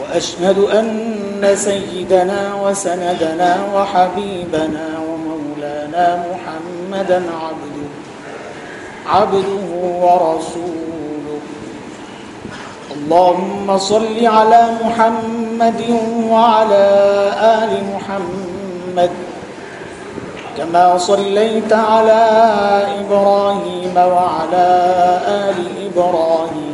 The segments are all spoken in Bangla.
وأشهد أن سيدنا وسندنا وحبيبنا ومولانا محمدا عبده عبده ورسوله. اللهم صل على محمد وعلى آل محمد. كما صليت على إبراهيم وعلى آل إبراهيم.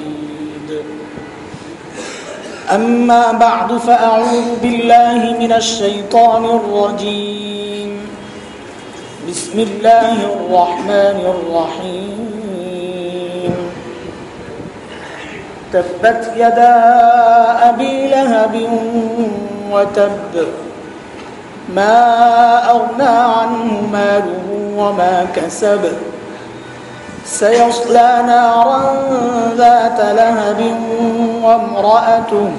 أما بعد فأعوذ بالله من الشيطان الرجيم. بسم الله الرحمن الرحيم. تبت يدا أبي لهب وتب ما أغنى عنه ماله وما كسب. سيصلى نارا ذات لهب وامرأته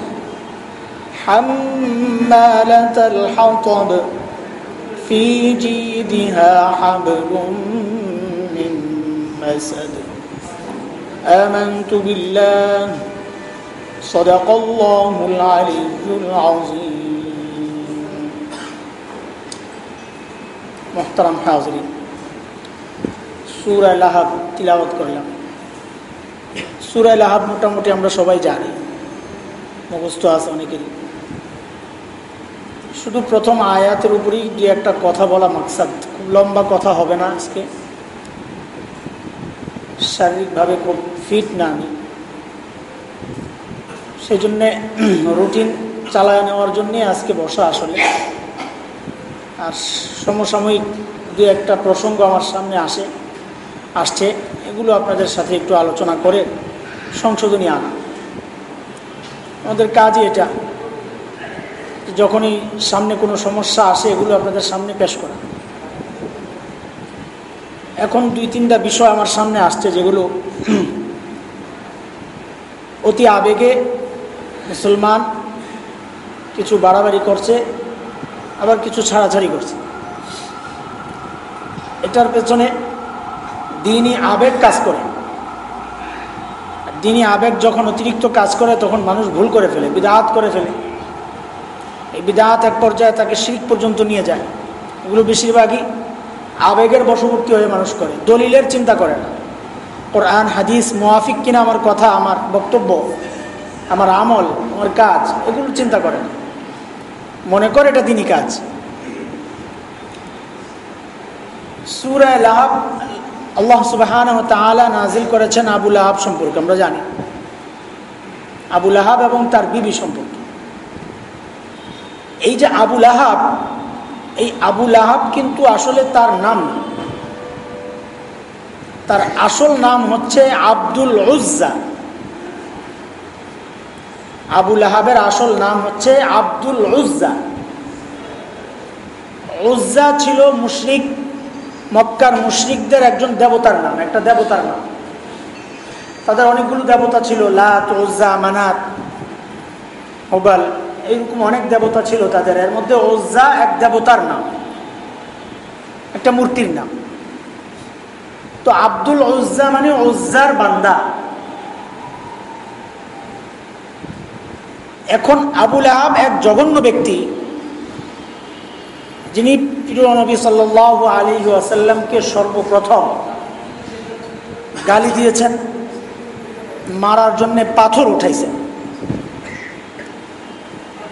حمالة الحطب في جيدها حبل من مسد. آمنت بالله. صدق الله العلي العظيم. محترم حاضرين. সুরায় লাহাব তিলাবত করলাম। সুরায় লাহাব মোটামুটি আমরা সবাই জানি। মুখস্থ আছে অনেকেরই। শুধু প্রথম আয়াতের উপরেই যে একটা কথা বলা মাকসাদ। খুব লম্বা কথা হবে না আজকে। শারীরিকভাবে খুব ফিট না আমি। সেই জন্যে রুটিন চালায় নেওয়ার জন্যে আজকে বসা আসলে। আর সমসাময়িক দু একটা প্রসঙ্গ আমার সামনে আসে। আসছে, এগুলো আপনাদের সাথে একটু আলোচনা করে সংশোধনী আনা। আমাদের কাজই এটা যখনই সামনে কোনো সমস্যা আসে, এগুলো আপনাদের সামনে পেশ করা। এখন দুই তিনটা বিষয় আমার সামনে আসছে, যেগুলো অতি আবেগে মুসলমান কিছু বাড়াবাড়ি করছে, আবার কিছু ছাড়াছাড়ি করছে। এটার পেছনে দিনই আবেগ কাজ করে। দিনই আবেগ যখন অতিরিক্ত কাজ করে, তখন মানুষ ভুল করে ফেলে বিদাহাত করে ফেলে। এই বিদাহাত এক পর্যায়ে তাকে শিখ পর্যন্ত নিয়ে যায়। এগুলো বেশিরভাগই আবেগের বশবর্তী হয়ে মানুষ করে, দলিলের চিন্তা করে না। কোরআন, হাদিস মোয়াফিক কিনা আমার কথা, আমার বক্তব্য, আমার আমল, আমার কাজ, এগুলো চিন্তা করে না। মনে করে এটা দিনই কাজ। সুরায় লাহাব আল্লাহ সুবাহান তালা নাজিল করেছেন আবুল আহাব সম্পর্কে, আমরা জানি। আবুল আহাব এবং তার বিবি সম্পর্কে। এই যে আবুল আহাব এই আবুল আহাব কিন্তু আসলে তার নাম তার আসল নাম হচ্ছে আব্দুল উজ্জা। আবুল আহাবের আসল নাম হচ্ছে আব্দুল উজ্জা। উজ্জা ছিল মুশরিক মক্কার মুশরিকদের একজন দেবতার নাম, একটা দেবতার নাম। তাদের অনেকগুলো দেবতা ছিল লাত ওজ্জা মানাত হোবাল এইরকম অনেক দেবতা ছিল তাদের। এর মধ্যে ওজ্জা এক দেবতার নাম, একটা মূর্তির নাম। তো আব্দুল ওজ্জা মানে ওজ্জার বান্দা। এখন আবুল আহাব এক জঘন্য ব্যক্তি। যিনি প্রিয় নবী সাল্লাহ আলী আসাল্লামকে সর্বপ্রথম গালি দিয়েছেন, মারার জন্য পাথর উঠাইছেন।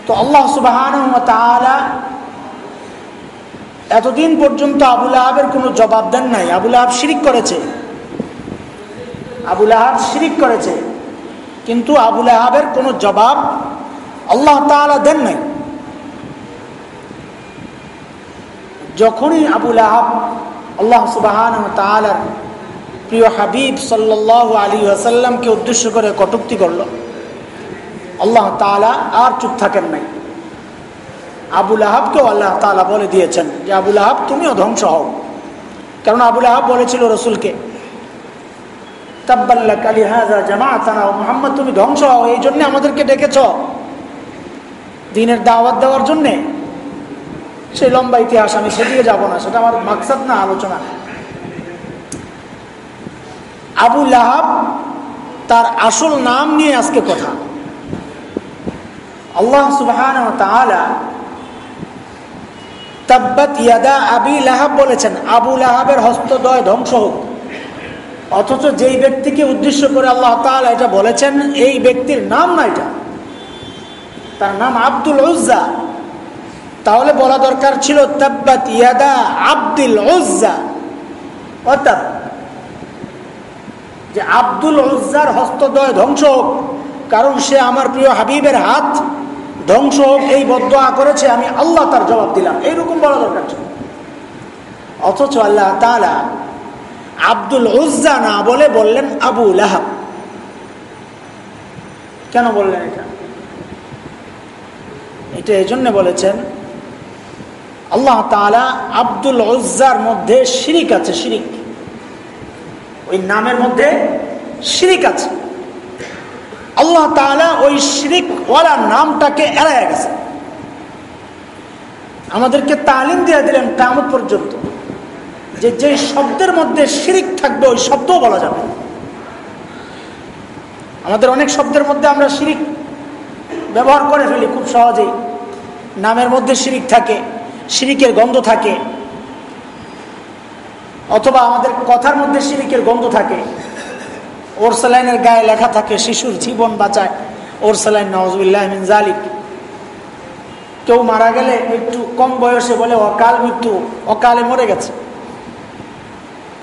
তো আল্লাহ সুবাহান এতদিন পর্যন্ত আবুল আহাবের কোনো জবাব দেন নাই। আবুল আহাব শিরিক করেছে। আবুল আহাব শিরিক করেছে। কিন্তু আবুল আহাবের কোনো জবাব আল্লাহ তালা দেন নাই। যখনই আবুল আহাব আল্লাহ সুবাহান তালার প্রিয় হাবিব সাল্লাহ আলী আসাল্লামকে উদ্দেশ্য করে কটুক্তি করল, আল্লাহ তালা আর চুপ থাকেন নাই। আবুল আহাবকেও আল্লাহ তালা বলে দিয়েছেন যে আবুল আহাব তুমিও ধ্বংস হও। কারণ আবুল আহাব বলেছিল রসুলকে তাব্বাল্লা কালী হাজা জামা মোহাম্মদ, তুমি ধ্বংস হও, এই জন্যে আমাদেরকে ডেকেছ। দিনের দাওয়াত দেওয়ার জন্যে সেই লম্বা ইতিহাস, আমি সেদিকে যাব না, সেটা আমার মাকসাদ না, আলোচনা। আবু লাহাব তার আসল নাম নিয়ে আজকে কথা। আল্লাহ সুবহান তাব্বাত ইয়াদা আবি লাহাব বলেছেন, আবু লাহাবের হস্তদয় ধ্বংস হোক। অথচ যেই ব্যক্তিকে উদ্দেশ্য করে আল্লাহ তাআলা এটা বলেছেন, এই ব্যক্তির নাম না এটা। তার নাম আব্দুল উজ্জা। তাহলে বলা দরকার ছিল, তাব্বাত ইয়াদা আব্দুল উজ্জা। অর্থাৎ যে আব্দুল উজ্জার হস্তদয় ধ্বংস হোক, কারণ সে আমার প্রিয় হাবিবের হাত ধ্বংস হোক, এই বদয়া করেছে, আমি আল্লাহ তার জবাব দিলাম। এইরকম বলা দরকার ছিল। অথচ আল্লাহ তালা আব্দুল উজ্জা না বলে বললেন আবু লাহাব। কেন বললেন এটা? এটা এই জন্য বলেছেন আল্লাহ তালা আব্দুল উজ্জার মধ্যে শিরিক আছে, শিরিক। ওই নামের মধ্যে শিরিক আছে। আল্লাহ তালা ওই শিরিক ওয়ালা নামটাকে এড়াইয়া গেছে। আমাদেরকে তালিম দিয়ে দিলেন কামত পর্যন্ত। যে যে শব্দের মধ্যে শিরিক থাকবে, ওই শব্দও বলা যাবে। আমাদের অনেক শব্দের মধ্যে আমরা শিরিক ব্যবহার করে ফেলি খুব সহজেই। নামের মধ্যে শিরিক থাকে। শিরিকের গন্ধ থাকে। অথবা আমাদের কথার মধ্যে শিরিকের গন্ধ থাকে। ওর স্যালাইনের গায়ে লেখা থাকে, শিশুর জীবন বাঁচায়। ওর স্যালাইন নওয়াজবিল্লাহ মিন জালিক কেউ মারা গেলে একটু কম বয়সে বলে, অকাল মৃত্যু, অকালে মরে গেছে।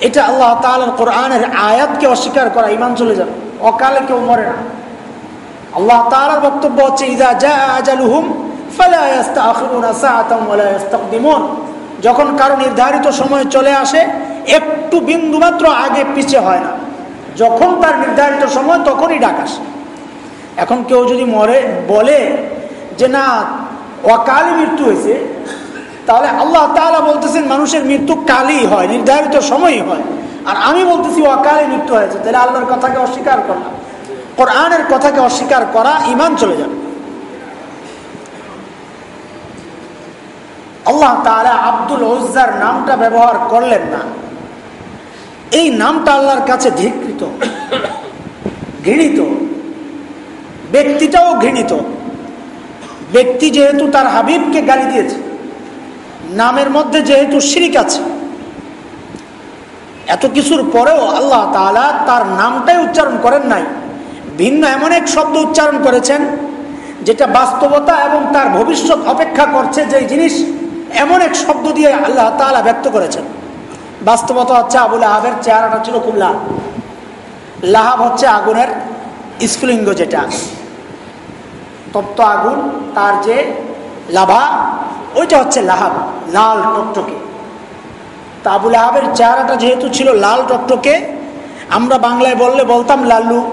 এটা আল্লাহ কোরআনের আয়াতকে অস্বীকার করা ইমান চলে যাবে। অকালে কেউ মরে না। আল্লাহ তালার বক্তব্য হচ্ছে, ইদা যা আজালুহুম যখন কারও নির্ধারিত সময় চলে আসে, একটু বিন্দুমাত্র আগে পিছিয়ে হয় না। যখন তার নির্ধারিত সময়, তখনই ডাক আসে। এখন কেউ যদি মরে, বলে যে না, অকালে মৃত্যু হয়েছে, তাহলে আল্লাহ তালা বলতেছেন, মানুষের মৃত্যু কালই হয়, নির্ধারিত সময়ই হয়। আর আমি বলতেছি, অকালে মৃত্যু হয়েছে, তাহলে আল্লাহর কথাকে অস্বীকার করলাম কোরআনের কথাকে অস্বীকার করা ইমান চলে যাবে। আল্লাহ আব্দুল ওজ্জার নামটা ব্যবহার করলেন না। এই নামটা আল্লাহর কাছে ধিকৃত ঘৃণিত। ব্যক্তিটাও ঘৃণিত। ব্যক্তি যেহেতু তার হাবিবকে গালি দিয়েছে, নামের মধ্যে যেহেতু শিরিক আছে, এত কিছুর পরেও আল্লাহ তালা তার নামটাই উচ্চারণ করেন নাই। ভিন্ন এমন এক শব্দ উচ্চারণ করেছেন, যেটা বাস্তবতা এবং তার ভবিষ্যৎ অপেক্ষা করছে যে জিনিস এমন এক শব্দ দিয়ে আল্লাহ তালা ব্যক্ত করেছেন। বাস্তবতা হচ্ছে আবুল আহাবের চেহারাটা ছিল খুব লাভ লাহাব হচ্ছে আগুনের স্ফুলিঙ্গ যেটা। তপ্ত আগুন, তার যে লাভা, ওইটা হচ্ছে লাহাব, লাল টকটকে। তা আবুল আহাবের চেহারাটা যেহেতু ছিল লাল টকটকে, আমরা বাংলায় বললে বলতাম লাল্লু।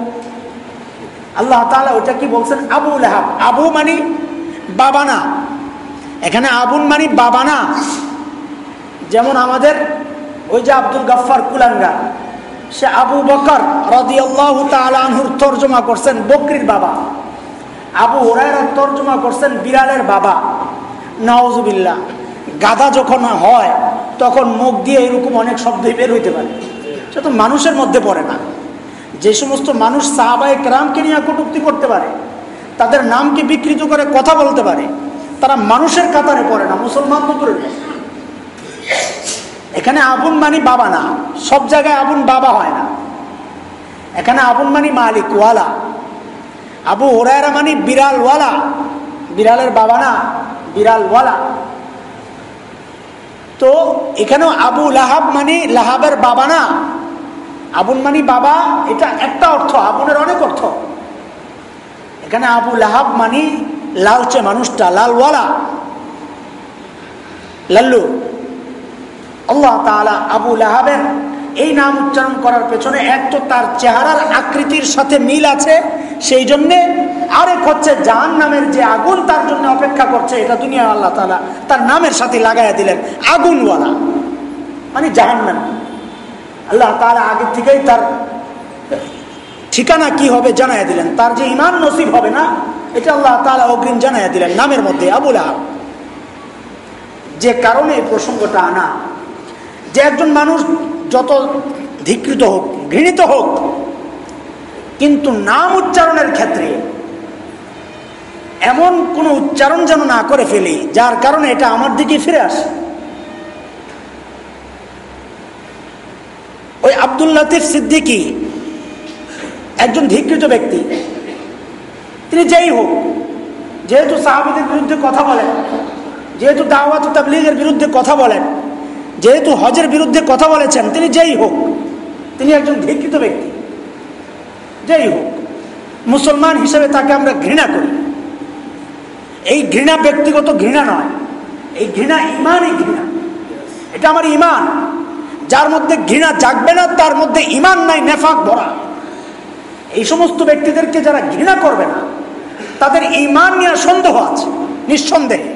আল্লাহ তালা ওইটা কি বলছেন? আবু লাহাব। আবু মানে বাবা না। এখানে আবুন মানি বাবা না। যেমন আমাদের ওই যে আব্দুল গাফার কুলাঙ্গা, সে আবু বকর তালহুর তর্জমা করছেন বকরির বাবা। আবু ওরাইরা তর্জমা করছেন বিড়ালের বাবা। নওয়াজুবিল্লা গাদা যখন হয়, তখন মুখ দিয়ে এরকম অনেক শব্দই বের হইতে পারে। সে তো মানুষের মধ্যে পড়ে না। যে সমস্ত মানুষ সাহাবায় ক্রামকে নিয়ে কটুক্তি করতে পারে, তাদের নামকে বিকৃত করে কথা বলতে পারে তারা মানুষের কাতারে পড়ে না, মুসলমান তো এখানে আবুন মানি বাবা না, সব জায়গায় আবুন বাবা হয় না। এখানে আবুন মানি মালিক ওয়ালা আবু ওরায়রা মানি বিড়ালওয়ালা, বিড়ালের বাবা না, বিড়ালওয়ালা। তো এখানেও আবু লাহাব মানি লাহাবের বাবা না আবুন মানি বাবা, এটা একটা অর্থ আবুনের অনেক অর্থ। এখানে আবু লাহাব মানি লালচে মানুষটা, লালওয়ালা। লাল্লু। আল্লাহ তালা আবু লাহাবের এই নাম উচ্চারণ করার পেছনে এক তো তার চেহারার আকৃতির সাথে মিল আছে, সেই জন্যে আরেক হচ্ছে জাহান নামের যে আগুন, তার জন্য অপেক্ষা করছে, এটা দুনিয়া আল্লাহ তালা তার নামের সাথে লাগাইয়া দিলেন, আগুনওয়ালা। মানে জাহান নাম আল্লাহ তালা আগের থেকেই তার ঠিকানা কি হবে জানাই দিলেন, তার যে ইমান নসিব হবে না এটা আল্লাহ তালা অগ্রিম জানাইয়া দিলেন, নামের মধ্যে আবুল আহ যে কারণে এই প্রসঙ্গটা আনা। যে একজন মানুষ যত ধিকৃত হোক, ঘৃণিত হোক, কিন্তু নাম উচ্চারণের ক্ষেত্রে এমন কোনো উচ্চারণ যেন না করে ফেলি, যার কারণে এটা আমার দিকে ফিরে আসে। ওই আব্দুল লতিফ সিদ্দিকি একজন ধিকৃত ব্যক্তি। তিনি যেই হোক, যেহেতু সাহাবিদের বিরুদ্ধে কথা বলেন, যেহেতু দাওয়াত তাবলিগের বিরুদ্ধে কথা বলেন, যেহেতু হজের বিরুদ্ধে কথা বলেছেন, তিনি যেই হোক, তিনি একজন ধিকৃত ব্যক্তি, যেই হোক, মুসলমান হিসেবে তাকে আমরা ঘৃণা করি। এই ঘৃণা ব্যক্তিগত ঘৃণা নয়, এই ঘৃণা ইমানই ঘৃণা। এটা আমার ইমান। যার মধ্যে ঘৃণা জাগবে না, তার মধ্যে ইমান নাই, নেফাক ভরা। এই সমস্ত ব্যক্তিদেরকে যারা ঘৃণা করবে না তাদের ইমান নিয়ে সন্দেহ আছে, নিঃসন্দেহে।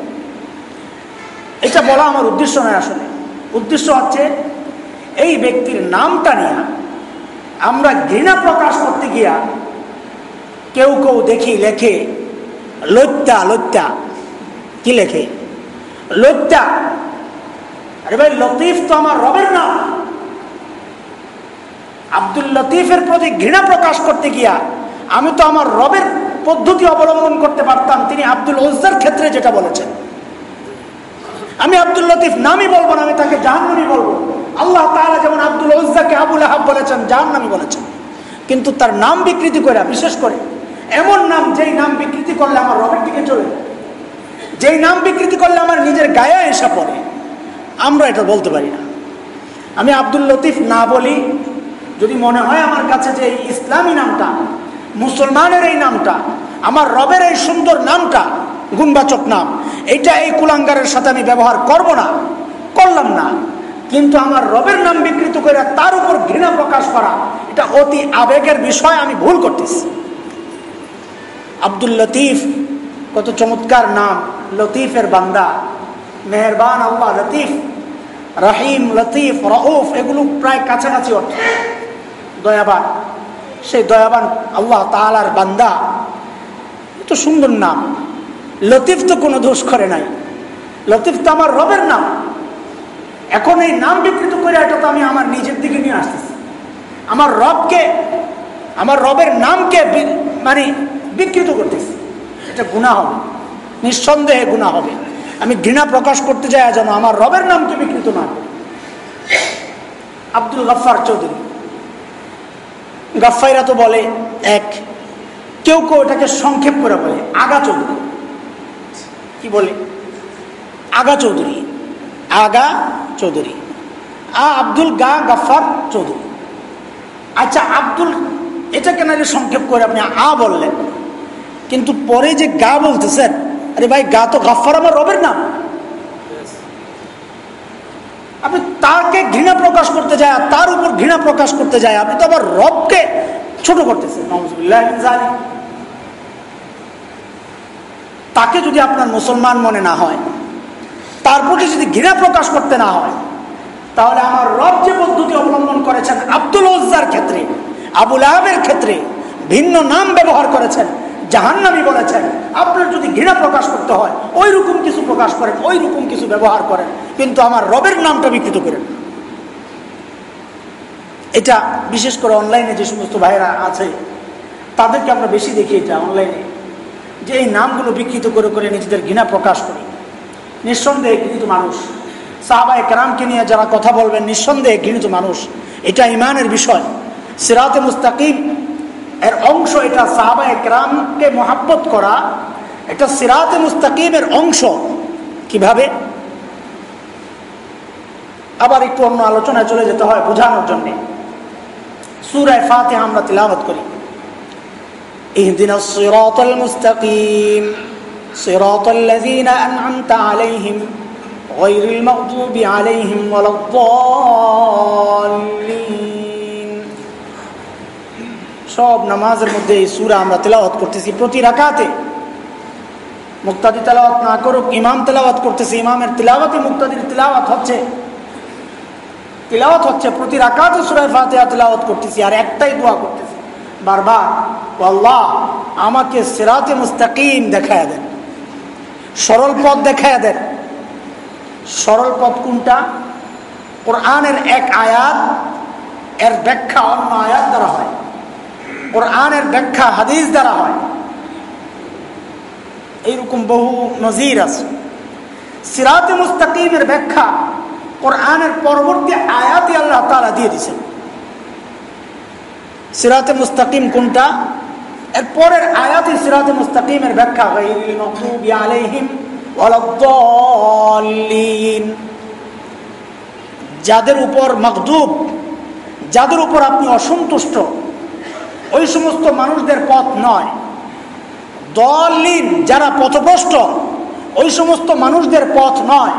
এটা বলা আমার উদ্দেশ্য নয় আসলে। উদ্দেশ্য হচ্ছে, এই ব্যক্তির নামটা নিয়ে আমরা ঘৃণা প্রকাশ করতে গিয়া কেউ কেউ দেখি লেখে লত্যা লত্যা কি লেখে? লত্যা আরে ভাই, লতিফ তো আমার রবের নাম। আব্দুল লতিফের প্রতি ঘৃণা প্রকাশ করতে গিয়া আমি তো আমার রবের পদ্ধতি অবলম্বন করতে পারতাম, তিনি আব্দুল ওজার ক্ষেত্রে যেটা বলেছেন। আমি আব্দুল লতিফ নামই বলব না, আমি তাকে জাহান্নামি বলব। আল্লাহ তাআলা যেমন আব্দুল ওজাকে আবুল আহাব বলেছেন, জাহান্নামি বলেছেন। কিন্তু তার নাম বিকৃতি করে বিশেষ করে এমন নাম যেই নাম বিকৃতি করলে আমার রবের দিকে চলে। যেই নাম বিকৃতি করলে আমার নিজের গায়ে এসে পড়ে। আমরা এটা বলতে পারি না। আমি আব্দুল লতিফ না বলি, যদি মনে হয় আমার কাছে যে এই ইসলামী নামটা মুসলমানের এই নামটা, আমার রবের এই সুন্দর নামটা, গুণবাচক নাম, এটা এই কুলাঙ্গারের সাথে আমি ব্যবহার করব না, করলাম না। কিন্তু আমার রবের নাম বিকৃত করে তার উপর ঘৃণা প্রকাশ করা, এটা অতি আবেগের বিষয়, আমি ভুল করতেছি। আব্দুল লতিফ, কত চমৎকার নাম, লতিফের বান্দা। মেহরবান আল্লাহ লতিফ, রাহিম লতিফ, রউফ, এগুলো প্রায় কাছাকাছি অর্থ। দয়াবান। সেই দয়াবান আল্লাহ তালার বান্দা। তো সুন্দর নাম। লতিফ তো কোনো দোষ করে নাই। লতিফ তো আমার রবের নাম। এখন এই নাম বিকৃত করে এটা তো আমি আমার নিজের দিকে নিয়ে আসতেছি। আমার রবকে, আমার রবের নামকে মানে বিকৃত করতেছি। এটা গুণা হবে। নিঃসন্দেহে গুণা হবে। আমি ঘৃণা প্রকাশ করতে যাই, যেন আমার রবের নামকে বিকৃত না আব্দুল গফার চৌধুরী। গাফাইরা তো বলে, এক, কেউ কেউ এটাকে সংক্ষেপ করে বলে, আগা চৌধুরী। কি বলে? আগা চৌধুরী আগা চৌধুরী। আ, আব্দুল গা গাফার চৌধুরী। আচ্ছা আব্দুল, এটা কেন সংক্ষেপ করে আপনি আ বললেন? কিন্তু পরে যে গা বলতেছেন, আরে ভাই, গা তো গাফার আমার রবের নাম। আপনি তাকে ঘৃণা প্রকাশ করতে যায় আর তার উপর ঘৃণা প্রকাশ করতে যায়, আপনি তো আবার রবকে ছোট করতেছেন। তাকে যদি আপনার মুসলমান মনে না হয়, তার প্রতি যদি ঘৃণা প্রকাশ করতে না হয়, তাহলে আমার রব যে পদ্ধতি অবলম্বন করেছেন আব্দুল ওজ্জার ক্ষেত্রে, আবুল আহমের ক্ষেত্রে ভিন্ন নাম ব্যবহার করেছেন জাহান্নামি বলেছেন। আপনার যদি ঘৃণা প্রকাশ করতে হয় ওই রকম কিছু প্রকাশ করেন ওই রকম কিছু ব্যবহার করেন, কিন্তু আমার রবের নামটা বিকৃত করেন। এটা বিশেষ করে অনলাইনে যে সমস্ত ভাইয়েরা আছে, তাদেরকে আমরা বেশি দেখি এটা অনলাইনে, যে এই নামগুলো বিকৃত করে করে নিজেদের ঘৃণা প্রকাশ করি। নিঃসন্দেহে ঘৃণিত মানুষ। সাহাবা একরামকে নিয়ে যারা কথা বলবেন, নিঃসন্দেহে ঘৃণিত মানুষ। এটা ইমানের বিষয়। সিরাতে মুস্তাকিম এর অংশ এটা সাহাবা একরামকে মহাব্বত করা এটা সিরাতে মুস্তাকিমের অংশ কিভাবে আবার একটু অন্য আলোচনায় চলে যেতে হয় বোঝানোর জন্যে সুরায় ফাতে আমরা তিলাবত করি اهدنا الصراط المستقيم صراط الذين أنعمت عليهم غير المغضوب عليهم ولا الضالين সব নামাজের মধ্যে এই সুরা আমরা তেলাওয়াত করতেছি প্রতি রাকাতে। মুক্তাদি তেলাওয়াত না করুক, ইমাম তেলাওয়াত করতেছি, ইমামের তিলাওয়াতে মুক্তাদির তিলাওয়াত হচ্ছে। তিলাওয়াত হচ্ছে, প্রতি রাকাতে সুরায় ফাতিহা তিলাওয়াত করতেছি আর একটাই দোয়া করতেছি। বারবার, আল্লাহ আমাকে সিরাতে মুস্তাকিম দেখায় দেন। সরল পথ দেখায় দেন। সরল পথ কোনটা? কোরআনের এক আয়াত, এর ব্যাখ্যা অন্য আয়াত দ্বারা হয়। কোরআনের ব্যাখ্যা, হাদিস দ্বারা হয়। এইরকম বহু নজির আছে। সিরাতে মুস্তাকিমের ব্যাখ্যা কোরআনের পরবর্তী আয়াতই আল্লাহ তালা দিয়ে দিছেন সিরাতে মুস্তাকিম কোনটা? এর পরের আয়াতই সিরাতে মুস্তাকিমের ব্যাখ্যা যাদের উপর মকদুব যাদের উপর আপনি অসন্তুষ্ট ওই সমস্ত মানুষদের পথ নয়। দলিন যারা পথভ্রষ্ট, ওই সমস্ত মানুষদের পথ নয়।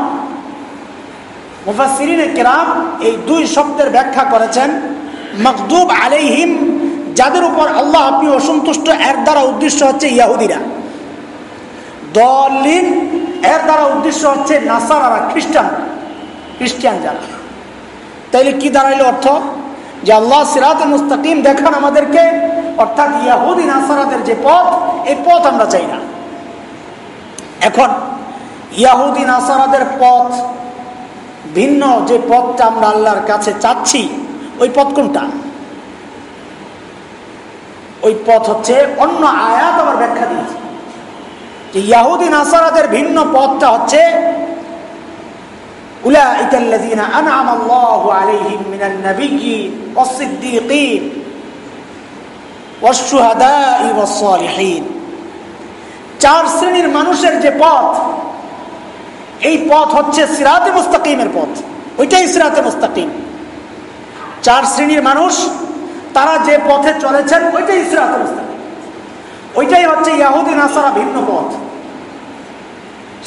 মুফাসিরিনে কেরাম এই দুই শব্দের ব্যাখ্যা করেছেন মকদুব আলাইহিম, যাদের উপর আল্লাহ আপনি অসন্তুষ্ট, এর দ্বারা উদ্দেশ্য হচ্ছে ইয়াহুদিরা। দলিন এর দ্বারা উদ্দেশ্য হচ্ছে নাসারারা, খ্রিস্টান খ্রিস্টান যারা। তাইলে কি দাঁড়াইলো অর্থ? যে আল্লাহ সিরাত মুস্তাকিম দেখান আমাদেরকে, অর্থাৎ ইয়াহুদিন আসারাদের যে পথ, এই পথ আমরা চাই না। এখন ইয়াহুদিন আসারাদের পথ, ভিন্ন যে পথটা আমরা আল্লাহর কাছে চাচ্ছি, ওই পথ কোনটা? ওই পথ হচ্ছে অন্য আয়াত আবার ব্যাখ্যা দিয়েছে। যে ইয়াহুদি, নাসারাদের ভিন্ন পথটা হচ্ছে أولئك الذين أنعم الله عليهم من النبيين والصديقين والشهداء والصالحين চার শ্রেণীর মানুষের যে পথ এই পথ হচ্ছে সিরাতে মুস্তাকিমের পথ ওইটাই সিরাতে মুস্তাকিম চার শ্রেণীর মানুষ তারা যে পথে চলেছেন ওইটাই সিরাতে মুস্তাকিম ওইটাই হচ্ছে ইয়াহুদ্দিন আসারা ভিন্ন পথ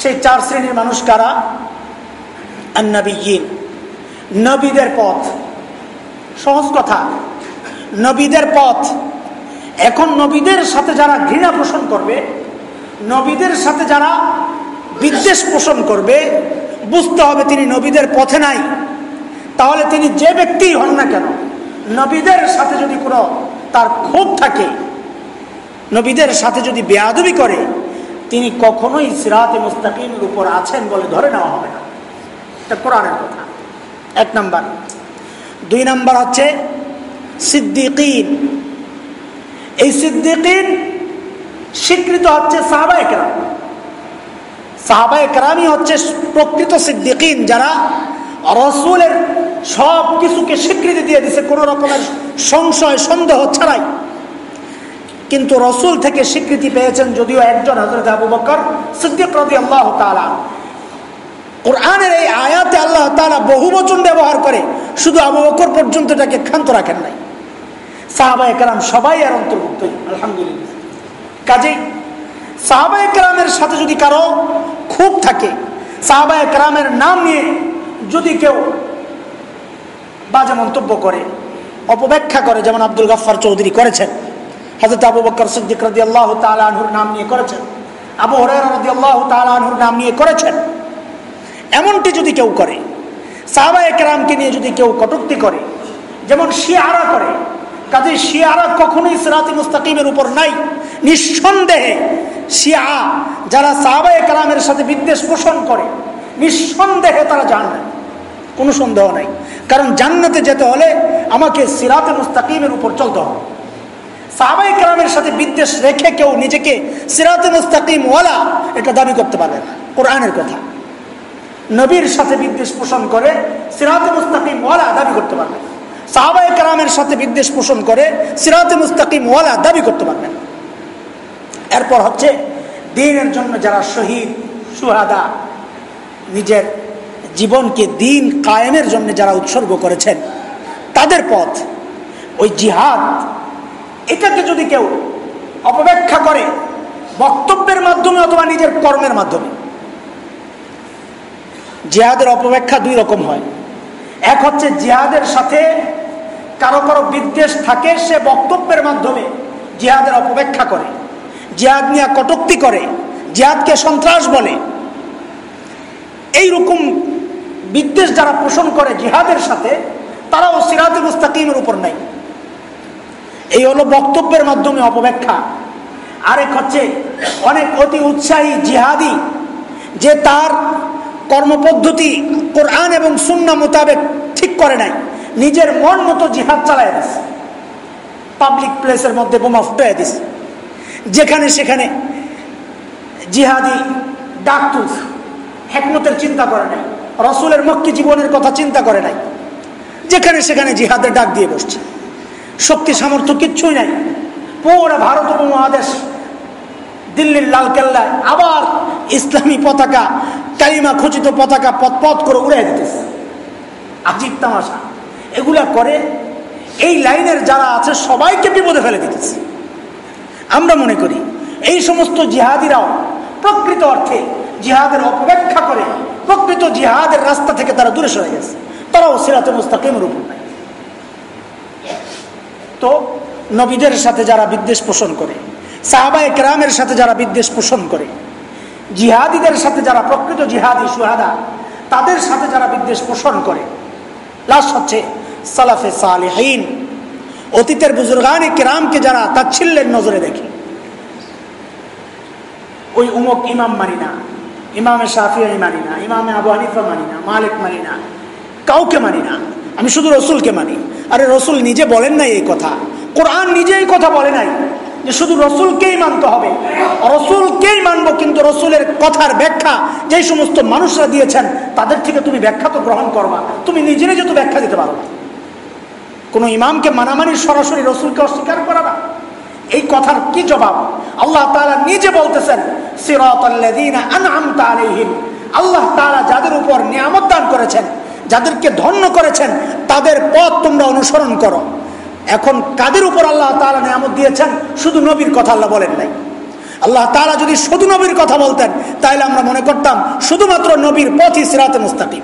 সেই চার শ্রেণীর মানুষ কারা নবীদের পথ। সহজ কথা। নবীদের পথ। এখন নবীদের সাথে যারা ঘৃণা পোষণ করবে, নবীদের সাথে যারা বিদ্বেষ পোষণ করবে, বুঝতে হবে তিনি নবীদের পথে নাই। তাহলে তিনি যে ব্যক্তি হন না কেন, নবীদের সাথে যদি কোনো তার ক্ষোভ থাকে, নবীদের সাথে যদি বেয়াদবি করে, তিনি কখনোই সিরাতে মুস্তাকিমের উপর আছেন বলে ধরে নেওয়া হবে না। এটা কোরআনের কথা। এক নাম্বার। দুই নাম্বার হচ্ছে সিদ্দিকিন। এই সিদ্দিকিন স্বীকৃত হচ্ছে সাহাবা একরাম সাহাবা একরামই হচ্ছে প্রকৃত সিদ্দিকিন যারা রসুলের সব কিছুকে স্বীকৃতি দিয়ে দিছে কোন রকমের সংশয়, সন্দেহ ছাড়াই। কিন্তু রসুল থেকে স্বীকৃতি পেয়েছেন যদিও একজন হজরত আবু বকর সিদ্দিক রদি আল্লাহ তালা কোরআনের এই আয়াতে আল্লাহ তালা বহু বচন ব্যবহার করে। শুধু আবু বকর পর্যন্ত এটাকে ক্ষান্ত রাখেন নাই। সাহাবা একরাম সবাই আর অন্তর্ভুক্ত। আলহামদুলিল্লাহ। কাজেই সাহাবা একরামের সাথে যদি কারও খুব থাকে সাহাবা একরামের নাম নিয়ে যদি কেউ বাজে মন্তব্য করে, অপব্যাখ্যা করে, যেমন আব্দুল গাফার চৌধুরী করেছেন হজরত আবু বকর সিদ্দিক রদি আল্লাহ তালুর নাম নিয়ে করেছেন, আবু হরের রদি আল্লাহ তালুর নাম নিয়ে করেছেন এমনটি যদি কেউ করে সাহাবা একরামকে নিয়ে যদি কেউ কটুক্তি করে, যেমন শিয়ারা করে, কাজে শিয়ারা কখনোই সিরাতি মুস্তাকিমের উপর নাই। নিঃসন্দেহে শিয়া যারা সাহাবা একরামের সাথে বিদ্বেষ পোষণ করে, নিঃসন্দেহে তারা জানবে কোনো সন্দেহ নাই। কারণ জান্নাতে যেতে হলে আমাকে সিরাতে মুস্তাকিমের উপর চলতে হবে। সাহাবাই কালামের সাথে বিদ্বেষ রেখে কেউ নিজেকে সিরাতে মুস্তাকিম ওয়ালা এটা দাবি করতে পারবে না। কোরআনের কথা। নবীর সাথে বিদ্বেষ পোষণ করে সিরাতে মুস্তাকিম ওয়ালা দাবি করতে পারবেন। সাহাবাই কালামের সাথে বিদ্বেষ পোষণ করে সিরাতে মুস্তাকিম ওয়ালা দাবি করতে পারবেন। এরপর হচ্ছে দিনের জন্য যারা শহীদ সুহাদা নিজের জীবনকে দিন কায়েমের জন্য যারা উৎসর্গ করেছেন, তাদের পথ, ওই জিহাদ, এটাকে যদি কেউ অপব্যাখ্যা করে বক্তব্যের মাধ্যমে অথবা নিজের কর্মের মাধ্যমে জিহাদের অপব্যাখ্যা দুই রকম হয়। এক হচ্ছে জিহাদের সাথে কারও কারও বিদ্বেষ থাকে, সে বক্তব্যের মাধ্যমে জিহাদের অপব্যাখ্যা করে। জিহাদ নিয়ে কটুক্তি করে। জিহাদকে সন্ত্রাস বলে। এই রকম বিদ্বেষ যারা পোষণ করে জিহাদের সাথে, তারাও সিরাতে মুস্তাকিমের উপর নাই। এই হলো বক্তব্যের মাধ্যমে অপব্যাখ্যা। আরেক হচ্ছে অনেক অতি উৎসাহী জিহাদি, যে তার কর্মপদ্ধতি কোরআন এবং সুন্না মোতাবেক ঠিক করে নাই। নিজের মন মতো জিহাদ চালায় দিছে পাবলিক প্লেসের মধ্যে বোমা ফুটে দিছে যেখানে সেখানে জিহাদি ডাক হেকমতের চিন্তা করে নাই। রসুলের মক্কি জীবনের কথা চিন্তা করে নাই। যেখানে সেখানে জিহাদের ডাক দিয়ে বসছে। শক্তি সামর্থ্য কিচ্ছুই নাই। পুরো ভারত উপমহাদেশ দিল্লির লাল কেল্লায় আবার ইসলামী পতাকা, কালিমা খচিত পতাকা পথ করে উড়ে দিতেছে। আজিব তামাশা। এগুলা করে এই লাইনের যারা আছে সবাইকে বিপদে ফেলে দিতেছে। আমরা মনে করি এই সমস্ত জিহাদিরাও প্রকৃত অর্থে জিহাদের অপব্যাখ্যা করে প্রকৃত জিহাদের রাস্তা থেকে তারা দূরে সরে গেছে। তারাও সিরাতে মুস্তাকিমের উপর নাই। তো নবীদের সাথে যারা বিদ্বেষ পোষণ করে সাহাবায় কেরামের সাথে যারা বিদ্বেষ পোষণ করে, জিহাদিদের সাথে যারা প্রকৃত জিহাদি সুহাদা, তাদের সাথে যারা বিদ্বেষ পোষণ করে লাস্ট হচ্ছে সালাফে সালেহীন। অতীতের বুজুর্গানি কেরামকে যারা তাচ্ছিল্যের নজরে দেখে। ওই উমক ইমাম মানি না, ইমামে শাফিয়াই মানি না, ইমামে আবু হানিফা মানি না, মালিক মানি না, কাউকে মানি না। আমি শুধু রসুলকে মানি। আরে রসুল নিজে বলেন নাই এই কথা। কোরআন নিজে এই কথা বলে নাই। যে শুধু রসুলকেই মানতে হবে। রসুলকেই মানবো, কিন্তু রসুলের কথার ব্যাখ্যা যেই সমস্ত মানুষরা দিয়েছেন, তাদের থেকে তুমি ব্যাখ্যা তো গ্রহণ করবা। তুমি নিজে নিজে তো ব্যাখ্যা দিতে পারো। কোনো ইমামকে মানামানি সরাসরি রসুলকে অস্বীকার করা না। এই কথার কি জবাব? আল্লাহ তালা নিজে বলতেছেন আল্লাহ তালা যাদের উপর নিয়ামত দান করেছেন, যাদেরকে ধন্য করেছেন, তাদের পথ তোমরা অনুসরণ করো। এখন কাদের উপর আল্লাহ তালা নিয়ামত দিয়েছেন? শুধু নবীর কথা আল্লাহ বলেন নাই। আল্লাহ তালা যদি শুধু নবীর কথা বলতেন তাহলে আমরা মনে করতাম শুধুমাত্র নবীর পথই সিরাতে মুস্তাকিম।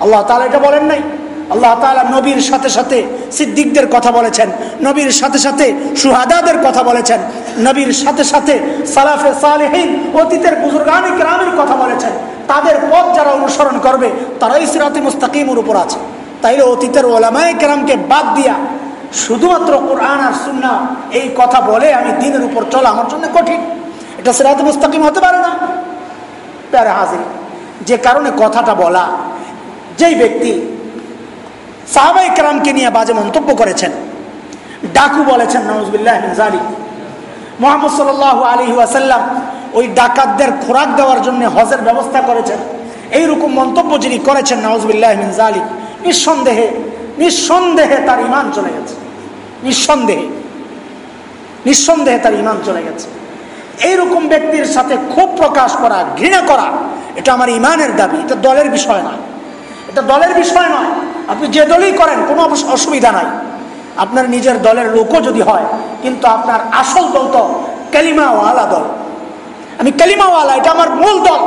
আল্লাহ তালা এটা বলেন নাই। আল্লাহ তালা নবীর সাথে সাথে সিদ্দিকদের কথা বলেছেন, নবীর সাথে সাথে সুহাদাদের কথা বলেছেন, নবীর সাথে সাথে সালাফে সালেহীন, অতীতের বুজুর্গানি গ্রামের কথা বলেছেন। তাদের পথ যারা অনুসরণ করবে, তারাই সিরাতে মুস্তাকিমের উপর আছে। তাইলে অতীতের ওলামায় কেরামকে বাদ দিয়া শুধুমাত্র কোরআন আর সুন্না এই কথা বলে আমি দিনের উপর চলা আমার জন্য কঠিন। এটা সিরাতে মুস্তাকিম হতে পারে না। প্যারে হাজির। যে কারণে কথাটা বলা, যেই ব্যক্তি সাহাবাই কেরামকে নিয়ে বাজে মন্তব্য করেছেন, ডাকু বলেছেন নওয়াজবিল্লাহ জালি মোহাম্মদ সাল আলী ওয়াসাল্লাম ওই ডাকাতদের খোরাক দেওয়ার জন্য হজের ব্যবস্থা করেছেন। এইরকম মন্তব্য যিনি করেছেন নওয়াজবিল্লাহ জালি নিঃসন্দেহে নিঃসন্দেহে তার ইমান চলে গেছে। নিঃসন্দেহে নিঃসন্দেহে তার ইমান চলে গেছে। এইরকম ব্যক্তির সাথে ক্ষোভ প্রকাশ করা, ঘৃণা করা, এটা আমার ইমানের দাবি, এটা দলের বিষয় নয়। এটা দলের বিষয় নয়। আপনি যে দলই করেন, কোনো অসুবিধা নাই। আপনার নিজের দলের লোকও যদি হয়, কিন্তু আপনার আসল দল তো কালিমাওয়ালা দল। আমি কালিমাওয়ালা, এটা আমার মূল দল।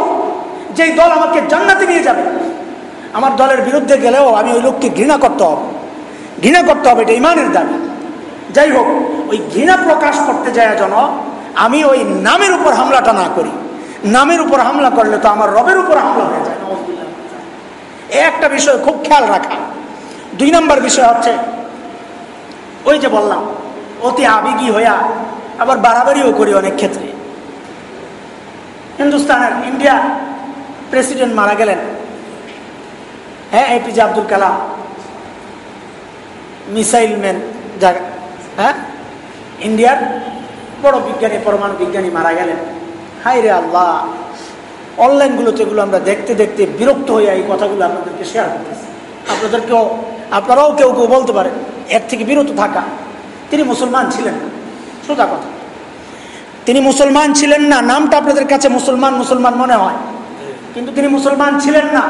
যেই দল আমাকে জান্নাতে নিয়ে যাবে, আমার দলের বিরুদ্ধে গেলেও আমি ওই লোককে ঘৃণা করতে হবে। ঘৃণা করতে হবে, এটা ইমানের দাবি। যাই হোক, ওই ঘৃণা প্রকাশ করতে যায় যেন, আমি ওই নামের উপর হামলাটা না করি। নামের উপর হামলা করলে তো আমার রবের উপর হামলা হয়ে যায়। একটা বিষয় খুব খেয়াল রাখা। দুই নম্বর বিষয় হচ্ছে, ওই যে বললাম, অতি আবেগী হইয়া আবার বাড়াবাড়িও করি অনেক ক্ষেত্রে। হিন্দুস্তানের ইন্ডিয়া প্রেসিডেন্ট মারা গেলেন। হ্যাঁ A P J Abdul Kalam. Missile man জায়গা হ্যাঁ? ইন্ডিয়ার বড় বিজ্ঞানী, পরমাণু বিজ্ঞানী মারা গেলেন। হাই রে আল্লাহ, অনলাইনগুলোতে এগুলো আমরা দেখতে দেখতে বিরক্ত হয়ে এই কথাগুলো আপনাদেরকে শেয়ার করতেছি। আপনাদেরকেও, আপনারাও কেউ কেউ বলতে পারেন এর থেকে বিরত থাকা। তিনি মুসলমান ছিলেন সোজা কথা। তিনি মুসলমান ছিলেন না, নামটা আপনাদের কাছে মুসলমান মুসলমান মনে হয়। কিন্তু তিনি মুসলমান ছিলেন না।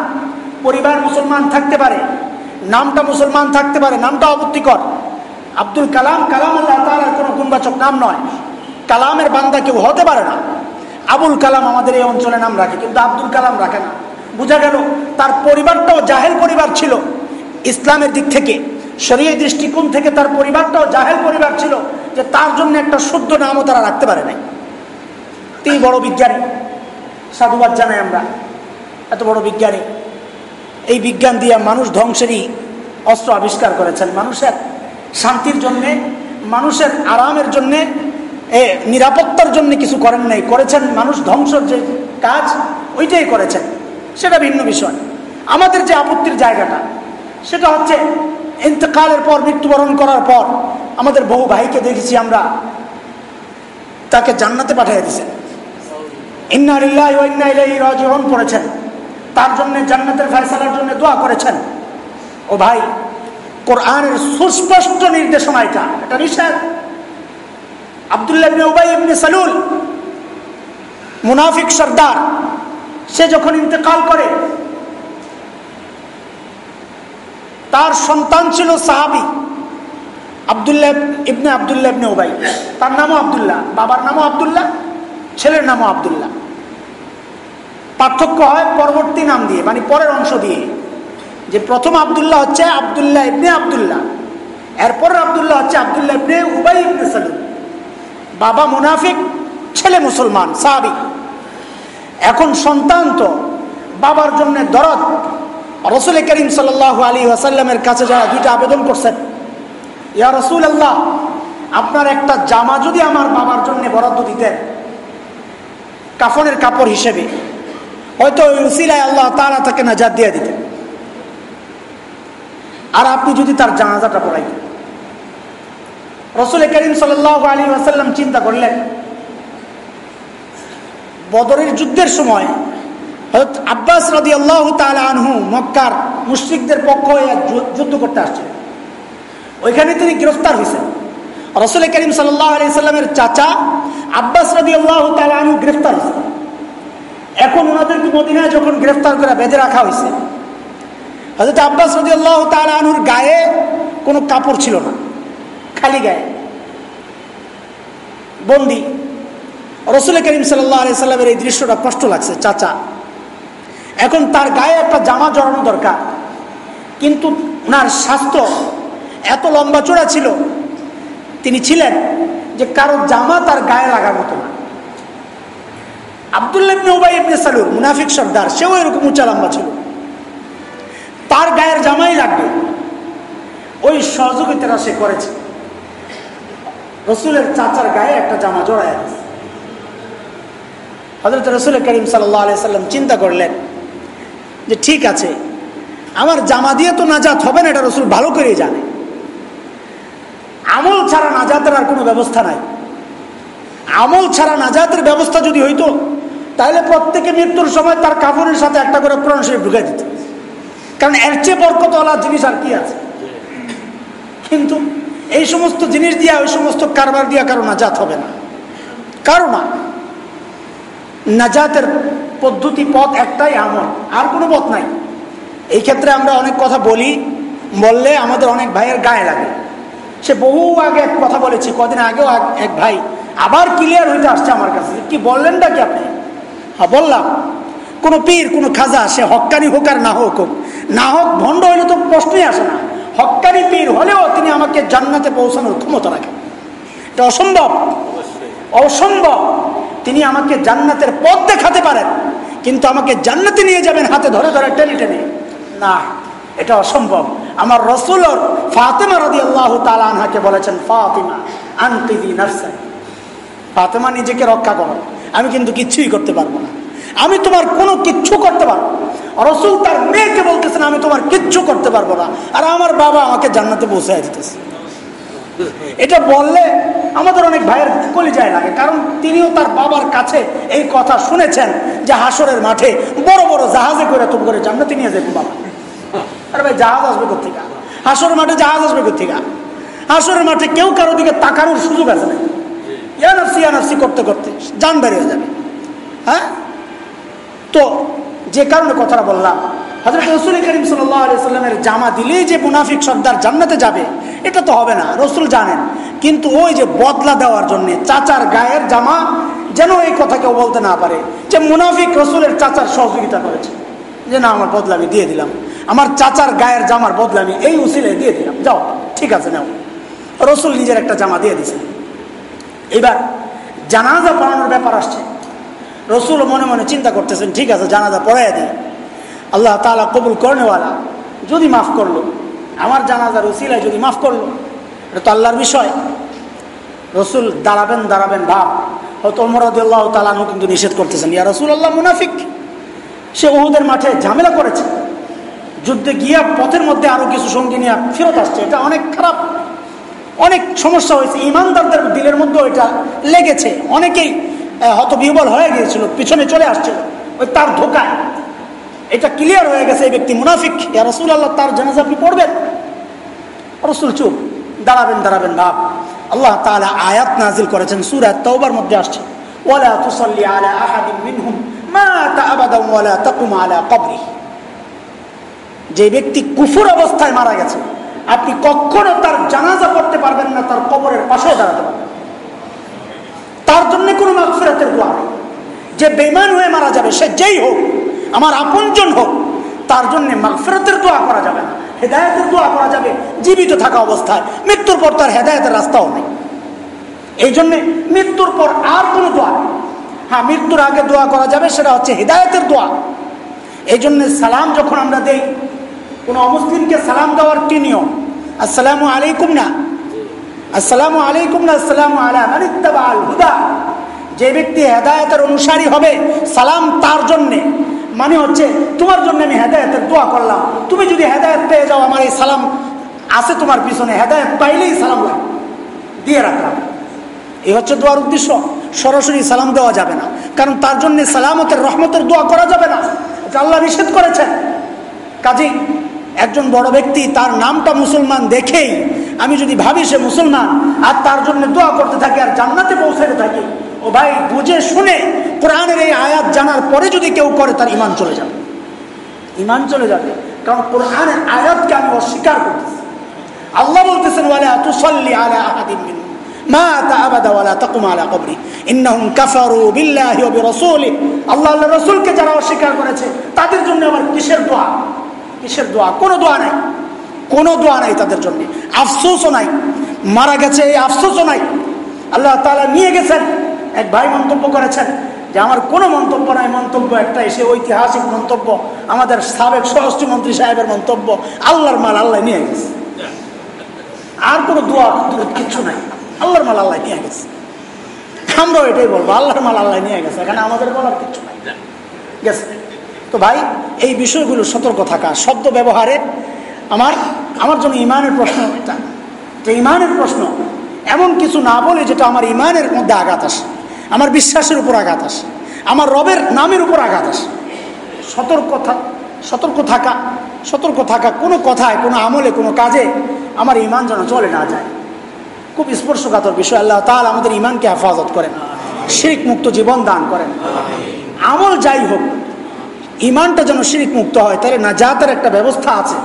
পরিবার মুসলমান থাকতে পারে। নামটা মুসলমান থাকতে পারে, নামটা আপত্তিকর আব্দুল কালাম কালাম আল্লাহ তালার কোনো গুণবাচক নাম নয়। কালামের বান্দা কেউ হতে পারে না। আবুল কালাম আমাদের এই অঞ্চলে নাম রাখে, কিন্তু আব্দুল কালাম রাখে না। বোঝা গেল, তার পরিবারটাও জাহেল পরিবার ছিল। ইসলামের দিক থেকে শরীয় দৃষ্টিকোণ থেকে তার পরিবারটাও জাহেল পরিবার ছিল যে তার জন্য একটা শুদ্ধ নামও তারা রাখতে পারে নাই। তিনি বড় বিজ্ঞানী, সাধুবাদ জানাই আমরা, এত বড় বিজ্ঞানী। এই বিজ্ঞান দিয়ে মানুষ ধ্বংসেরই অস্ত্র আবিষ্কার করেছেন। মানুষের শান্তির জন্যে, মানুষের আরামের জন্যে, এ, নিরাপত্তার জন্য কিছু করেন নাই, করেছেন মানুষ ধ্বংসর যে কাজ, ওইটাই করেছেন। সেটা ভিন্ন বিষয়। আমাদের যে আপত্তির জায়গাটা, সেটা হচ্ছে ইন্তকালের পর, মৃত্যুবরণ করার পর, আমাদের বহু ভাইকে দেখেছি আমরা, তাকে জান্নাতে পাঠিয়ে দিয়েছেন ইন্না ইল্লাহ ইন্না ইলাইহি রাজিউন পড়েছেন। তার জন্য জান্নাতের ফয়সালার জন্য দোয়া করেছেন। ও ভাই কোরআনের সুস্পষ্ট নির্দেশনা এটা। এটা নিষেধ। আবদুল্লাহ ইবনে ইবনে সালুল, মুনাফিক সর্দার, সে যখন ইন্তেকাল করে, তার সন্তান ছিল সাহাবি, আবদুল্লাহ ইবনে আবদুল্লাহ ইবনে উবাই। তার নামও আবদুল্লাহ, বাবার নামও আবদুল্লাহ, ছেলের নামও আবদুল্লাহ। পার্থক্য হয় পরবর্তী নাম দিয়ে মানে পরের অংশ দিয়ে। যে প্রথম আবদুল্লাহ হচ্ছে আবদুল্লাহ ইবনে আবদুল্লাহ। এরপর আবদুল্লাহ হচ্ছে আবদুল্লাহ ইবনে উবাই ইবনে সালুম। বাবা মুনাফিক, ছেলে মুসলমান, সাহাবি। এখন সন্তান তো বাবার জন্য দরদ। রসুল করিম সাল আলী ওয়াসাল্লামের কাছে যারা দুইটা আবেদন করছেন, ইয়া রসুল আল্লাহ আপনার একটা জামা যদি আমার বাবার জন্য বরাদ্দ দিতেন, কাফনের কাপড় হিসেবে, হয়তো ওই উসিলায় আল্লাহ তারা তাকে নাজাদ দিয়ে দিতেন। আর আপনি যদি তার জানাজাটা পড়াইতেন রসুল করিম সাল আলী আসাল্লাম চিন্তা করলেন, বদরের যুদ্ধের সময় আব্বাস রাদি আল্লাহ আনহু মক্কার মুশ্রিকদের পক্ষ হয়ে যুদ্ধ করতে আসছিলেন। ওইখানে তিনি গ্রেফতার হয়েছেন রসুল করিম সাল্লাহ আলি সাল্লামের চাচা আব্বাস রাদি আল্লাহ আনহু গ্রেফতার হয়েছেন এখন ওনাদেরকে মদিনায় যখন গ্রেফতার করে বেঁধে রাখা হয়েছে হজরত আব্বাস রদি আল্লাহ আনহুর গায়ে কোনো কাপড় ছিল না, খালি গায়ে। বন্দি। রসুল করিম আলি সাল্লামের এই দৃশ্যটা কষ্ট লাগছে, চাচা। এখন তার গায়ে একটা জামা জড়ানো দরকার। কিন্তু ওনার স্বাস্থ্য এত লম্বা চোড়া ছিল, তিনি ছিলেন যে কারও জামা তার গায়ে লাগার মতো না। আবদুল্লাহ ইবনে সালুর, মুনাফিক সর্দার, সেও এরকম উঁচা লম্বা ছিল। তার গায়ের জামাই লাগবে। ওই সহযোগিতারা সে করেছে। রসুলের চাচার গায়ে একটা জামা জড়ায় আছে। হজরত রসুল করিম সাল্লাম চিন্তা করলেন যে ঠিক আছে, আমার জামা দিয়ে তো নাজাত হবে না, এটা রসুল ভালো করে জানে। আমল ছাড়া নাজাতের আর কোনো ব্যবস্থা নাই। আমল ছাড়া নাজাতের ব্যবস্থা যদি হইতো, তাহলে প্রত্যেকে মৃত্যুর সময় তার কাপড়ের সাথে একটা করে কোরআন শরীফ ঢুকাই দিত। কারণ এর চেয়ে বরকতওয়ালা জিনিস আর কি আছে? কিন্তু এই সমস্ত জিনিস দিয়া, ওই সমস্ত কারবার দিয়া কারও নাজাত হবে না। কারও না। নাজাতের পদ্ধতি, পথ একটাই আমল, আর কোনো পথ নাই। এই ক্ষেত্রে আমরা অনেক কথা বলি, বললে আমাদের অনেক ভাইয়ের গায়ে লাগে। সে বহু আগে এক কথা বলেছি, কদিন আগেও এক ভাই আবার ক্লিয়ার হইতে আসছে আমার কাছে। কি বললেনটা কি আপনি? হ্যাঁ বললাম। কোনো পীর, কোনো খাজা, সে হকানি হোক আর না হোক না হোক, ভণ্ড হইলে তো প্রশ্নই আসে না। হকানি পীর হলেও তিনি আমাকে জান্নাতে পৌঁছানোর ক্ষমতা রাখেন। এটা অসম্ভব। অসম্ভব। তিনি আমাকে জান্নাতের পথ দেখাতে পারেন, কিন্তু আমাকে জান্নাতে নিয়ে যাবেন হাতে ধরে ধরে টেনে টেনে। না, এটা অসম্ভব। আমার রসুল ফাতেমা রদি আল্লাহ তালাহাকে বলেছেন, ফাতিমা আনতিদি নার্সাই ফাতেমা নিজেকে রক্ষা করো। আমি কিন্তু কিচ্ছুই করতে পারব না। আমি তোমার কোনো কিচ্ছু করতে পারব রসুল তার মেয়েকে বলতেছেন, আমি তোমার কিচ্ছু করতে পারব না। আর আমার বাবা আমাকে জান্নাতে বসে দিতেছে। এটা বললে আমাদের অনেক ভাইয়ের কলিজায় লাগে, কারণ তিনিও তার বাবার কাছে এই কথা শুনেছেন যে হাসরের মাঠে বড় বড় জাহাজে করে তুম করে জান্নাতে নিয়ে যাবে বাবা। আরে ভাই, জাহাজ আসবে কোথেকে হাসরের মাঠে জাহাজ আসবে কোথেকে হাসরের মাঠে কেউ কারও দিকে তাকানোর সুযোগ আছে না ইয়ানাফসি ইয়ানাফসি করতে করতে জান বেরিয়ে যাবে। হ্যাঁ? তো যে কারণে কথাটা বললাম। হজরত রসুল করিম সাল্লামের জামা দিলেই যে মুনাফিক সর্দার জান্নাতে যাবে, এটা তো হবে না, রসুল জানেন। কিন্তু ওই যে বদলা দেওয়ার জন্য চাচার গায়ের জামা যেন এই কথা কেউ বলতে না পারে, যে মুনাফিক রসুলের চাচার সহযোগিতা করেছে। যে না, আমার বদলা দিয়ে দিলাম। আমার চাচার গায়ের জামার বদলা আমি এই উসিলে দিয়ে দিলাম। যাও, ঠিক আছে, নাও। রসুল নিজের একটা জামা দিয়ে দিছে এবার জানাজা পড়ানোর ব্যাপার আসছে। রসুল মনে মনে চিন্তা করতেছেন, ঠিক আছে, জানাজা পড়াই দিই। আল্লাহ তালা কবুল করনেওয়ালা। যদি মাফ করল, আমার জানাজার রসিলায় যদি মাফ করল, এটা তো আল্লাহর বিষয়। রসুল দাঁড়াবেন দাঁড়াবেন ভাব হয়তো ওমরাদুল্লাহ তালানু কিন্তু নিষেধ করতেছেন, ইয়া রসুল আল্লাহ মুনাফিক। সে ওহুদের মাঠে ঝামেলা করেছে। যুদ্ধে গিয়া পথের মধ্যে আরও কিছু সঙ্গী নিয়ে ফেরত আসছে, এটা অনেক খারাপ। অনেক সমস্যা হয়েছে, ইমানদারদের দিলের মধ্যেও এটা লেগেছে। অনেকেই হয়তো বিহবল হয়ে গিয়েছিল, পিছনে চলে আসছিল। ওই তার ধোকায়। এটা ক্লিয়ার হয়ে গেছে এই ব্যক্তি মুনাফিক। রসুল আল্লাহ তার জানাজা আপনি পড়বেন। রসুল, চুপ। দাঁড়াবেন দাঁড়াবেন ভাব আল্লাহ তাআলা আয়াত নাজিল করেছেন, সূরা তওবার মধ্যে আসছে। আলা ওয়ালা যে ব্যক্তি কুফুর অবস্থায় মারা গেছে, আপনি কখনো তার জানাজা পড়তে পারবেন না, তার কবরের পাশেও দাঁড়াতে পারবেন তার জন্য কোনো মাগফিরাতের দোয়া নেই। যে বেমান হয়ে মারা যাবে, সে যেই হোক, আমার আপনজন হোক, তার জন্য মাগফিরাতের দোয়া করা যাবে না। হেদায়তের দোয়া করা যাবে জীবিত থাকা অবস্থায়। মৃত্যুর পর তার হেদায়তের রাস্তাও নেই। এই জন্যে মৃত্যুর পর আর কোনো দোয়া নেই। হ্যাঁ মৃত্যুর আগে দোয়া করা যাবে, সেটা হচ্ছে হৃদায়তের দোয়া। এই জন্য সালাম যখন আমরা দেই, কোনো অমুসলিমকে সালাম দেওয়ার কি নিয়ম? আসসালামু আলাইকুম না। আলাইকুম আলা হুদা। যে ব্যক্তি হেদায়তের অনুসারী হবে, সালাম তার জন্যে। মানে হচ্ছে, তোমার জন্য আমি হেদায়তের দোয়া করলাম। তুমি যদি হেদায়ত পেয়ে যাও, আমার এই সালাম আছে তোমার পিছনে। হেদায়ত পাইলেই সালাম দিয়ে রাখলাম। এই হচ্ছে দোয়ার উদ্দেশ্য। সরাসরি সালাম দেওয়া যাবে না। কারণ তার জন্য সালামতের রহমতের দোয়া করা যাবে না। আল্লাহ নিষেধ করেছেন। কাজেই একজন বড় ব্যক্তি তার নামটা মুসলমান দেখেই, আমি যদি ভাবি সে মুসলমান, আর তার জন্য দোয়া করতে থাকি আর জান্নাতে পৌঁছাতে থাকি, ও ভাই বুঝে শুনে কোরআনের এই আয়াত জানার পরে যদি কেউ করে, তার ইমান চলে যাবে। ইমান চলে যাবে। কারণ কোরআনের আয়াতকে আমি অস্বীকার করতেছি। আল্লাহ বলতেছেন তুসাল্লি ওয়ালা তাকুম আল্লাহ রাসূলকে যারা অস্বীকার করেছে, তাদের জন্য আমার কিসের দোয়া? কিসের দোয়া? কোনো দোয়া নাই। কোনো দোয়া নাই তাদের জন্য। আফসোসও নাই। মারা গেছে এই আফসোসও নাই। আল্লাহ তালা নিয়ে গেছেন। এক ভাই মন্তব্য করেছেন যে, আমার কোনো মন্তব্য নাই। মন্তব্য একটা এসে ঐতিহাসিক মন্তব্য। আমাদের সাবেক স্বরাষ্ট্রমন্ত্রী সাহেবের মন্তব্য। আল্লাহর মাল আল্লাহ নিয়ে গেছে। আর কোনো দোয়া কিচ্ছু নাই। আল্লাহর মাল আল্লাহ নিয়ে গেছে। আমরাও এটাই বলব, আল্লাহর মাল আল্লাহ নিয়ে গেছে। এখানে আমাদের বলার কিচ্ছু নাই। গেছে। তো ভাই, এই বিষয়গুলো সতর্ক থাকা, শব্দ ব্যবহারে আমার আমার জন্য ইমানের প্রশ্ন এটা যে ইমানের প্রশ্ন, এমন কিছু না বলে যেটা আমার ইমানের মধ্যে আঘাত আসে, আমার বিশ্বাসের উপর আঘাত আসে, আমার রবের নামের উপর আঘাত আসে। সতর্ক সতর্ক থাকা সতর্ক থাকা কোনো কথায়, কোনো আমলে, কোনো কাজে আমার ইমান যেন চলে না যায়। খুব স্পর্শকাতর বিষয়, আল্লাহ তাহলে আমাদের ইমানকে হেফাজত করেন, শিরিক মুক্ত জীবন দান করেন। আমল যাই হোক ইমানটা যেন শিরিক মুক্ত হয়, তাহলে না যাতের একটা ব্যবস্থা আছে।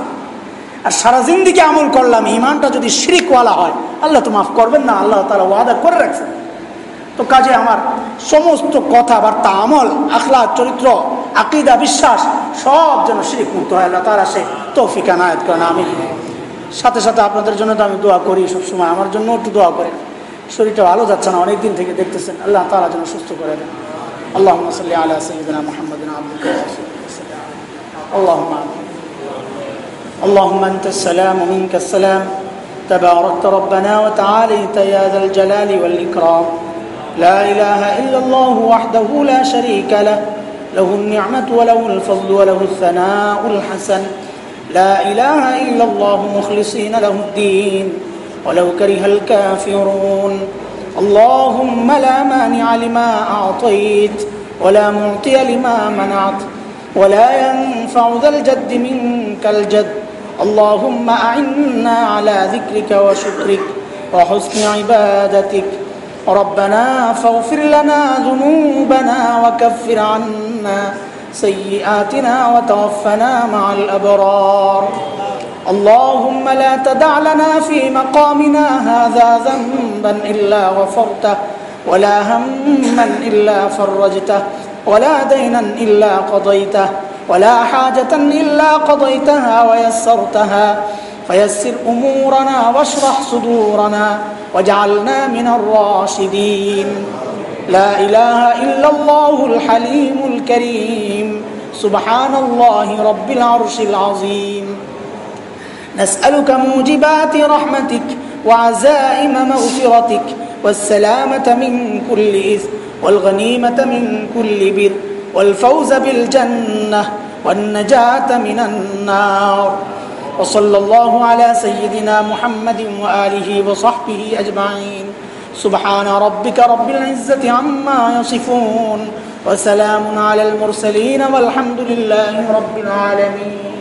আর সারা জিন্দিকে আমল করলাম, ইমানটা যদি শিরিকওয়ালা হয়, আল্লাহ তো মাফ করবেন না, আল্লাহ তালা ওয়াদা করে রাখছেন। তো কাজে আমার সমস্ত কথাবার্তা, আমল আখলা চরিত্র, আকিদা, বিশ্বাস, সব যেন শিরিক মুক্ত হয়, আল্লাহ তারা সে তৌফিকা নায়ত করেন আমি সাথে সাথে আপনাদের জন্য তো আমি দোয়া করি সবসময়, আমার জন্য একটু দোয়া করেন। শরীরটা ভালো যাচ্ছে না অনেক দিন থেকে দেখতেছেন, আল্লাহ তালা যেন সুস্থ করে দেন। আল্লাহ সাল্লি আলা সঈদিনা মোহাম্মদ اللهم اللهم أنت السلام ومنك السلام. تباركت ربنا وتعاليت يا ذا الجلال والإكرام. لا إله إلا الله وحده لا شريك له. له النعمة وله الفضل وله الثناء الحسن. لا إله إلا الله مخلصين له الدين. ولو كره الكافرون. اللهم لا مانع لما أعطيت ولا معطي لما منعت. ولا ينفع ذا الجد منك الجد. اللهم أعنا على ذكرك وشكرك وحسن عبادتك. ربنا فاغفر لنا ذنوبنا وكفر عنا سيئاتنا وتوفنا مع الأبرار. اللهم لا تدع لنا في مقامنا هذا ذنبا إلا غفرته ولا هما إلا فرجته. ولا دينا إلا قضيته ولا حاجة إلا قضيتها ويسرتها. فيسر أمورنا واشرح صدورنا واجعلنا من الراشدين. لا إله إلا الله الحليم الكريم. سبحان الله رب العرش العظيم. نسألك موجبات رحمتك وعزائم مغفرتك والسلامة من كل إثم والغنيمة من كل بر والفوز بالجنة والنجاة من النار. وصلى الله على سيدنا محمد وآله وصحبه أجمعين. سبحان ربك رب العزة عما يصفون وسلام على المرسلين والحمد لله رب العالمين.